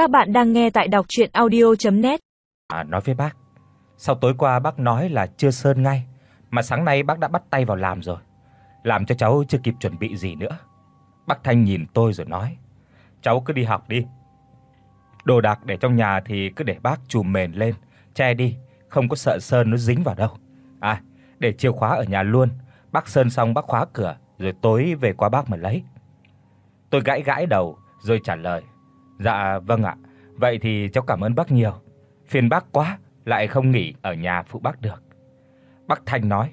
Các bạn đang nghe tại đọc audio net À nói với bác, sau tối qua bác nói là chưa sơn ngay, mà sáng nay bác đã bắt tay vào làm rồi. Làm cho cháu chưa kịp chuẩn bị gì nữa. Bác Thanh nhìn tôi rồi nói: "Cháu cứ đi học đi. Đồ đạc để trong nhà thì cứ để bác chùm mền lên, che đi, không có sợ sơn nó dính vào đâu. À, để chìa khóa ở nhà luôn, bác sơn xong bác khóa cửa rồi tối về qua bác mà lấy." Tôi gãi gãi đầu rồi trả lời: "Dạ vâng ạ. Vậy thì cháu cảm ơn bác nhiều. Phiền bác quá, lại không nghỉ ở nhà phụ bác được." Bác Thanh nói: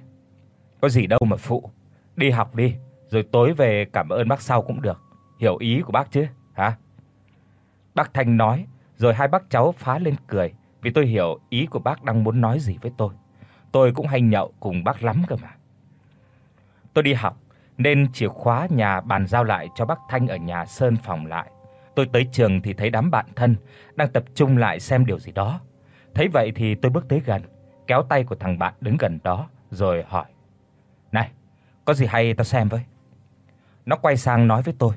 "Có gì đâu mà phụ, đi học đi, rồi tối về cảm ơn bác sau cũng được. Hiểu ý của bác chứ, hả?" Bác Thanh nói, rồi hai bác cháu phá lên cười, vì tôi hiểu ý của bác đang muốn nói gì với tôi. Tôi cũng hay nhậu cùng bác lắm cơ mà. Tôi đi học nên chìa khóa nhà bàn giao lại cho bác Thanh ở nhà sơn phòng lại. Tôi tới trường thì thấy đám bạn thân đang tập trung lại xem điều gì đó. Thấy vậy thì tôi bước tới gần, kéo tay của thằng bạn đứng gần đó rồi hỏi: "Này, có gì hay tao xem với?" Nó quay sang nói với tôi: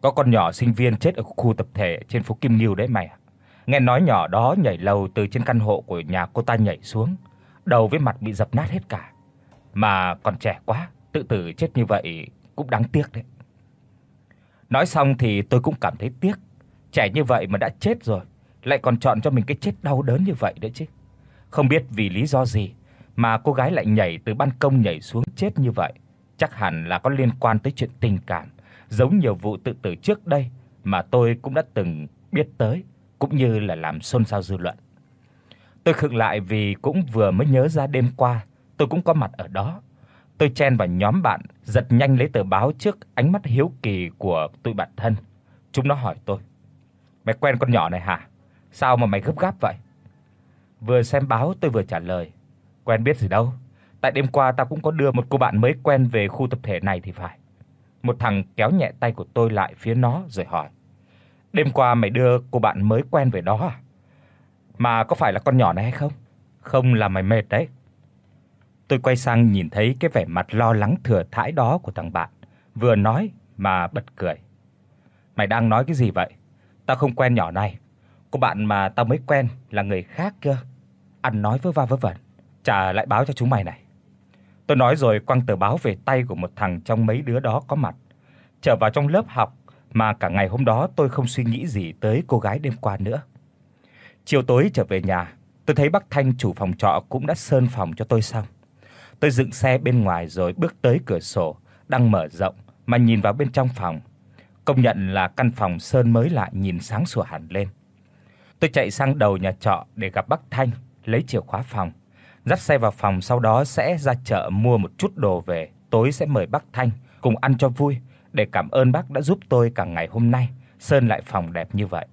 "Có con nhỏ sinh viên chết ở khu tập thể trên phố Kim Ngưu đấy mày ạ. Nghe nói nhỏ đó nhảy lầu từ trên căn hộ của nhà cô ta nhảy xuống, đầu với mặt bị dập nát hết cả. Mà còn trẻ quá, tự tử chết như vậy cũng đáng tiếc đấy." Nói xong thì tôi cũng cảm thấy tiếc, trẻ như vậy mà đã chết rồi, lại còn chọn cho mình cái chết đau đớn như vậy đấy chứ. Không biết vì lý do gì mà cô gái lại nhảy từ ban công nhảy xuống chết như vậy, chắc hẳn là có liên quan tới chuyện tình cảm, giống nhiều vụ tự tử trước đây mà tôi cũng đã từng biết tới, cũng như là làm xôn xao dư luận. Tôi khựng lại vì cũng vừa mới nhớ ra đêm qua tôi cũng có mặt ở đó. Tôi chen vào nhóm bạn, giật nhanh lấy tờ báo trước ánh mắt hiếu kỳ của tụi bạn thân. Chúng nó hỏi tôi: "Mày quen con nhỏ này hả? Sao mà mày gấp gáp vậy?" Vừa xem báo tôi vừa trả lời: "Quen biết gì đâu, tại đêm qua tao cũng có đưa một cô bạn mới quen về khu tập thể này thì phải." Một thằng kéo nhẹ tay của tôi lại phía nó rồi hỏi: "Đêm qua mày đưa cô bạn mới quen về đó à? Mà có phải là con nhỏ này hay không? Không là mày mệt đấy." Tôi quay sang nhìn thấy cái vẻ mặt lo lắng thừa thãi đó của thằng bạn, vừa nói mà bật cười. Mày đang nói cái gì vậy? Tao không quen nhỏ này. Cô bạn mà tao mới quen là người khác cơ. Ăn nói vớ va vớ vẩn, trả lại báo cho chúng mày này. Tôi nói rồi quăng tờ báo về tay của một thằng trong mấy đứa đó có mặt. Trở vào trong lớp học mà cả ngày hôm đó tôi không suy nghĩ gì tới cô gái đêm qua nữa. Chiều tối trở về nhà, tôi thấy bác Thanh chủ phòng trọ cũng đã sơn phòng cho tôi xong. Tôi dựng xe bên ngoài rồi bước tới cửa sổ đang mở rộng mà nhìn vào bên trong phòng. Công nhận là căn phòng sơn mới lại nhìn sáng sủa hẳn lên. Tôi chạy sang đầu nhà trọ để gặp bác Thanh, lấy chìa khóa phòng, dắt xe vào phòng sau đó sẽ ra chợ mua một chút đồ về, tối sẽ mời bác Thanh cùng ăn cho vui để cảm ơn bác đã giúp tôi cả ngày hôm nay sơn lại phòng đẹp như vậy.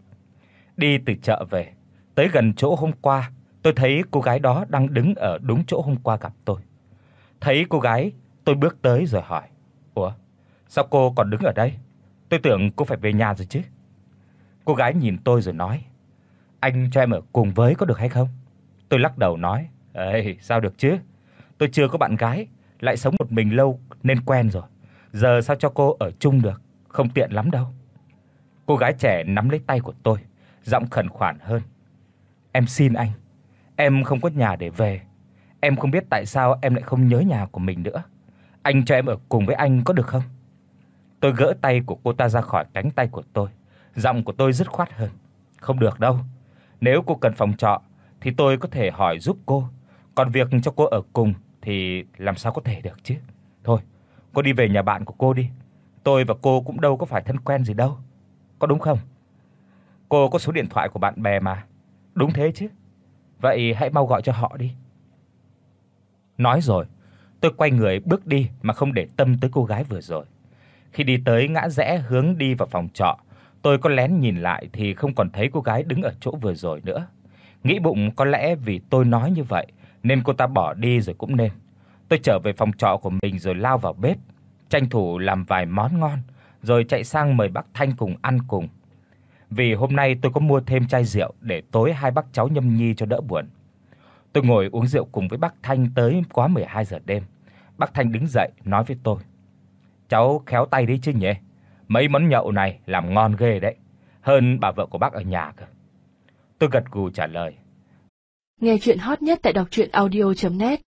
Đi từ chợ về, tới gần chỗ hôm qua, tôi thấy cô gái đó đang đứng ở đúng chỗ hôm qua gặp tôi. Thấy cô gái, tôi bước tới rồi hỏi: "Ủa, sao cô còn đứng ở đây? Tôi tưởng cô phải về nhà rồi chứ." Cô gái nhìn tôi rồi nói: "Anh cho em ở cùng với có được hay không?" Tôi lắc đầu nói: "Ê, sao được chứ? Tôi chưa có bạn gái, lại sống một mình lâu nên quen rồi. Giờ sao cho cô ở chung được, không tiện lắm đâu." Cô gái trẻ nắm lấy tay của tôi, giọng khẩn khoản hơn: "Em xin anh, em không có nhà để về, Em không biết tại sao em lại không nhớ nhà của mình nữa. Anh cho em ở cùng với anh có được không?" Tôi gỡ tay của cô ta ra khỏi cánh tay của tôi, giọng của tôi dứt khoát hơn. "Không được đâu. Nếu cô cần phòng trọ thì tôi có thể hỏi giúp cô, còn việc cho cô ở cùng thì làm sao có thể được chứ. Thôi, cô đi về nhà bạn của cô đi. Tôi và cô cũng đâu có phải thân quen gì đâu. Có đúng không? Cô có số điện thoại của bạn bè mà. Đúng thế chứ. Vậy hãy mau gọi cho họ đi." Nói rồi, tôi quay người bước đi mà không để tâm tới cô gái vừa rồi. Khi đi tới ngã rẽ hướng đi vào phòng trọ, tôi có lén nhìn lại thì không còn thấy cô gái đứng ở chỗ vừa rồi nữa. Nghĩ bụng có lẽ vì tôi nói như vậy nên cô ta bỏ đi rồi cũng nên. Tôi trở về phòng trọ của mình rồi lao vào bếp, tranh thủ làm vài món ngon rồi chạy sang mời bác Thanh cùng ăn cùng. Vì hôm nay tôi có mua thêm chai rượu để tối hai bác cháu nhâm nhi cho đỡ buồn. Tôi ngồi uống rượu cùng với bác Thanh tới quá 12 giờ đêm. Bác Thanh đứng dậy, nói với tôi: "Cháu khéo tay đi chứ nhỉ? Mấy món nhậu này làm ngon ghê đấy. hơn bà vợ của bác ở nhà cơ. Tôi gật gù trả lời. Nghe chuyện hot nhất tại đọc audio net